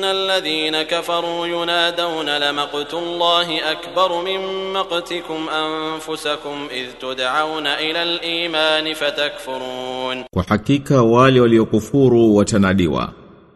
إن الذين كفروا ينادون لمقت الله أكبر من مقتكم أنفسكم إذ تدعون إلى الإيمان فتكفرون Kwa hakika wale waliokufuru watanadiwa.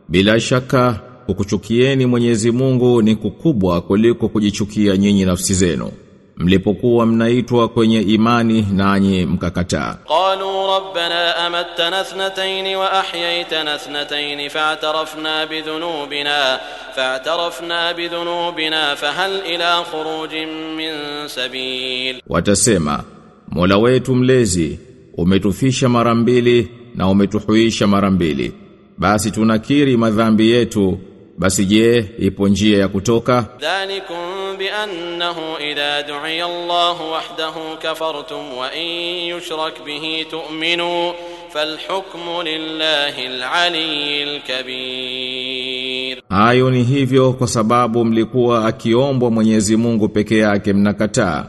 Bila shaka kukuchukieni Mwenyezi Mungu ni kukubwa kuliko kujichukia nyinyi nafsi zenu. mlipokuwa mnaitwa kwenye imani nanyi mkakataa. Qalu rabbana amattana thnatayn wa ahyaytana thnatayn fa'tarafna bidhunubina fa'tarafna bidhunubina fahal ila khurujin min sabil. Watasema Mola wetu mlezi umetufisha mara mbili na umetuhuisha mara mbili basi tunakiri madhambi yetu basi je ipo njia ya kutoka? Dhalikum bi annahu idha du'iya Allah wahdahu kafartum wa in yushrak bihi tu'minu falhukmu lillahi alaliyyil kabir. Hayo ni hivyo kwa sababu mlikuwa akiombwa Mwenyezi Mungu peke yake mnakataa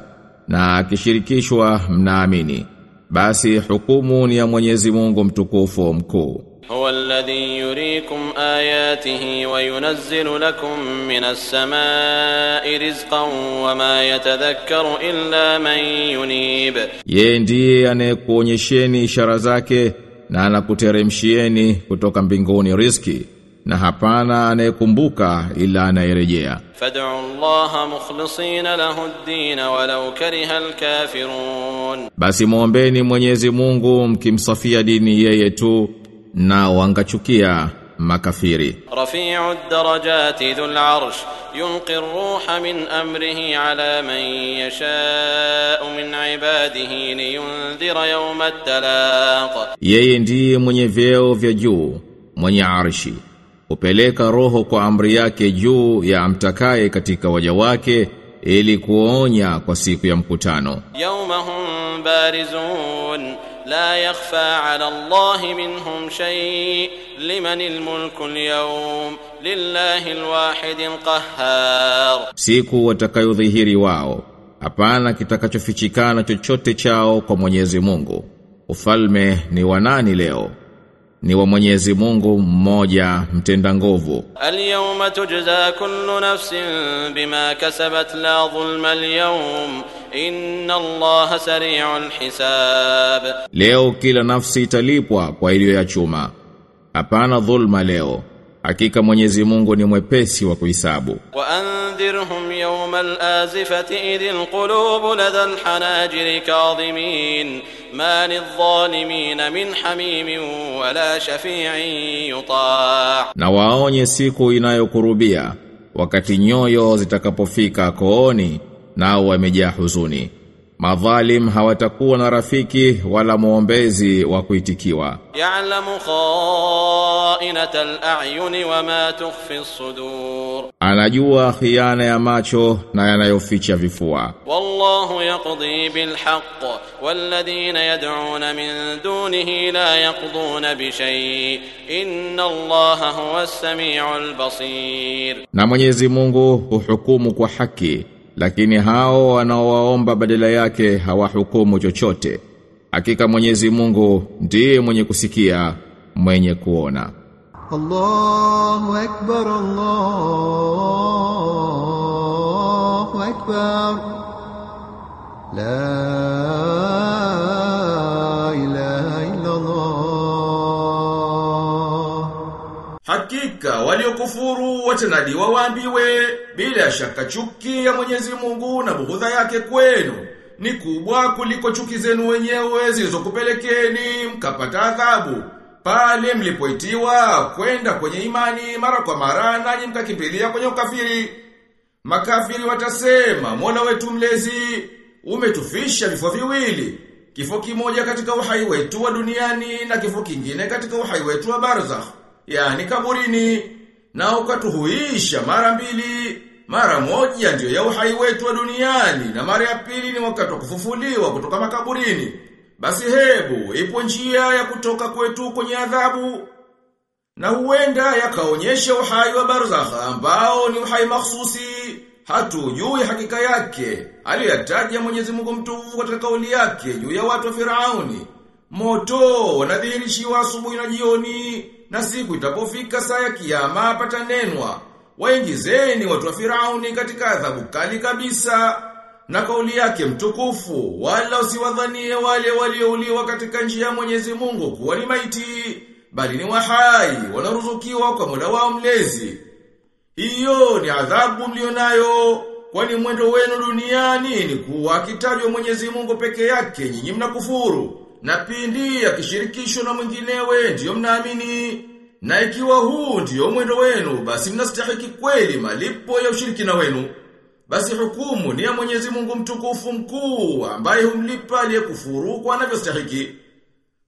na akishirikishwa mnaamini. Basi hukumu ni ya Mwenyezi Mungu mtukufu mkuu. هو الذي يريكم آياته وينزل لكم من السماء رزقا وما يتذكر إلا من ينيب Yeye ndiye anayekuonyesheni ishara zake na anakuteremshieni kutoka mbinguni riski na hapana anayekumbuka ila anayerejea. فادعوا الله مخلصين له الدين ولو كره الكافرون Basi muombeni Mwenyezi Mungu mkimsafia dini yeye tu na wangachukia makafiri. Rafi'u darajati dhul arsh yulqi ruha min amrihi ala man yasha'u min ibadihi liyundhira yawm at-talaq. Yeye ndiye mwenye vyeo vya juu mwenye arshi. Upeleka roho kwa amri yake juu ya amtakaye katika waja wake ili kuonya kwa siku ya mkutano. Yaumahum barizun la yakhfa ala Allah minhum shay liman almulku alyawm lillahi alwahid alqahhar, siku watakayodhihiri wao hapana kitakachofichikana chochote chao kwa Mwenyezi Mungu. Ufalme ni wanani leo? ni wa Mwenyezi Mungu mmoja mtenda nguvu. Al-yawma tujza kullu nafsin bima kasabat la dhulma al-yawm inna Allaha sari'ul hisab. Leo kila nafsi italipwa kwa iliyo ya chuma Hapana dhulma leo. Hakika Mwenyezi Mungu ni mwepesi wa kuhesabu. Wa andhirhum yawma al-azifati idhil qulubu ladal hanajiri kadhimin ma lidh-dhalimin min hamimin wala shafi'in yuta'. Na waonye siku inayokurubia wakati nyoyo zitakapofika kooni nao wamejaa huzuni. Madhalim hawatakuwa na rafiki wala muombezi wa kuitikiwa. Ya'lamu kha'inata al-a'yun wa ma tukhfi as-sudur. Anajua khiana ya macho na yanayoficha vifua. Wallahu yaqdi bil haqq walladhina yad'un min dunihi la yaqdun bi shay. Inna Allaha huwas sami'ul basir. Na Mwenyezi Mungu uhukumu kwa haki lakini hao wanaowaomba badala yake hawahukumu chochote. Hakika Mwenyezi Mungu ndiye mwenye kusikia, mwenye kuona. Allahu akbar, Allahu akbar. La waliokufuru watanadiwa waambiwe bila shaka chuki ya Mwenyezi Mungu na bughudha yake kwenu ni kubwa kuliko chuki zenu wenyewe zilizokupelekeni mkapata adhabu pale mlipoitiwa kwenda kwenye imani mara kwa mara nanyi mkakimbilia kwenye ukafiri. Makafiri watasema, Mola wetu mlezi, umetufisha vifo viwili. Kifo kimoja katika uhai wetu wa duniani na kifo kingine katika uhai wetu wa barzakh, yani kaburini, na ukatuhuisha mara mbili. Mara moja ndiyo ya uhai wetu wa duniani na mara ya pili ni wakati wa kufufuliwa kutoka makaburini. Basi hebu ipo njia ya kutoka kwetu kwenye adhabu na huenda yakaonyesha uhai wa barzakha ambao ni uhai mahsusi hatujui hakika yake aliyotaja Mwenyezi Mungu mtukufu katika kauli yake juu ya watu wa Firauni moto wanadhihirishiwa asubuhi na jioni na siku itapofika saa ya kiyama patanenwa. Waingizeni watu wa Firauni katika adhabu kali kabisa na kauli yake mtukufu wala usiwadhanie wale waliouliwa katika njia ya Mwenyezi Mungu kuwa ni maiti bali ni wahai wanaruzukiwa kwa Mola wao mlezi. Hiyo ni adhabu mlionayo kwani mwendo wenu duniani ni kuwa akitajwa Mwenyezi Mungu peke yake nyinyi mnakufuru na pindi akishirikishwa na mwinginewe ndiyo mnaamini? Na ikiwa huu ndiyo mwendo wenu basi mnastahiki kweli malipo ya ushirikina wenu. Basi hukumu ni ya Mwenyezi Mungu mtukufu mkuu ambaye humlipa aliyekufuru kwa anavyostahiki.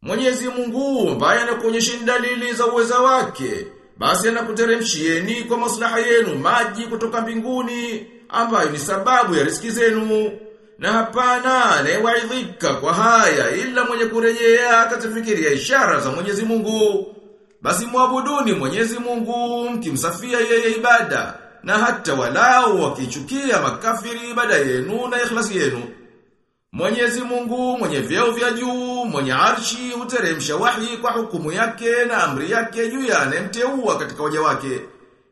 Mwenyezi Mungu ambaye anakuonyesha dalili za uweza wake basi anakuteremshieni kwa maslaha yenu maji kutoka mbinguni ambayo ni sababu ya riziki zenu na hapana anayewaidhika kwa haya ila mwenye kurejea akatafikiria ishara za Mwenyezi Mungu basi muabuduni Mwenyezi Mungu mkimsafia yeye ibada na hata walau wakichukia makafiri ibada yenu na ikhlasi yenu Mwenyezi Mungu mwenye vyeo vya juu, mwenye arshi huteremsha wahi kwa hukumu yake na amri yake juu ya anemteua katika waja wake.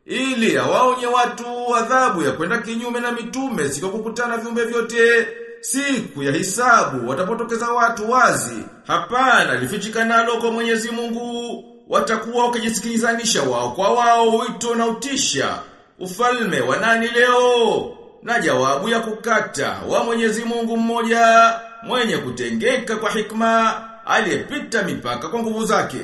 Ili awaonye watu adhabu ya kwenda kinyume na mitume siku kukutana viumbe vyote. Siku ya hisabu watapotokeza watu wazi. Hapana lifichika nalo kwa Mwenyezi Mungu. Watakuwa wakijisikilizanisha wao kwa wao wito na utisha. Ufalme wa nani leo? na jawabu ya kukata wa Mwenyezi Mungu mmoja mwenye kutengeka kwa hikma aliyepita mipaka kwa nguvu zake.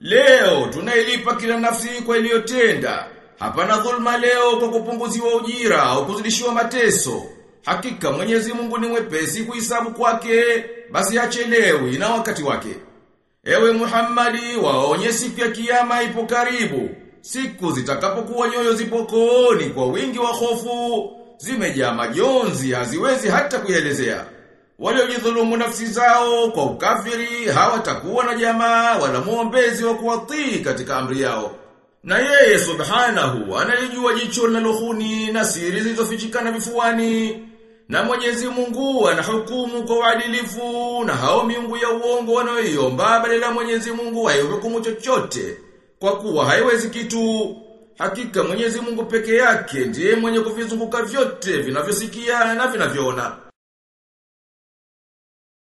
Leo tunailipa kila nafsi kwa iliyotenda. Hapana dhulma leo kwa kupunguziwa ujira au kuzidishiwa mateso. Hakika Mwenyezi Mungu ni mwepesi kuhesabu kwake, basi hachelewi na wakati wake. Ewe Muhammadi, waonye siku ya kiyama ipo karibu. Siku zitakapokuwa nyoyo zipokooni kwa wingi wa hofu, zimejaa majonzi haziwezi hata kuelezea. Waliojidhulumu nafsi zao kwa ukafiri hawatakuwa na jamaa wala muombezi wa kuwatii katika amri yao. Na yeye subhanahu analijua jicho lohuni na siri zilizofichikana vifuani. Na Mwenyezi Mungu anahukumu kwa uadilifu na hao miungu ya uongo wanaoiomba badala Mwenyezi Mungu haihukumu chochote kwa kuwa haiwezi kitu. Hakika Mwenyezi Mungu peke yake ndiye mwenye kuvizunguka vyote vinavyosikia na vinavyoona.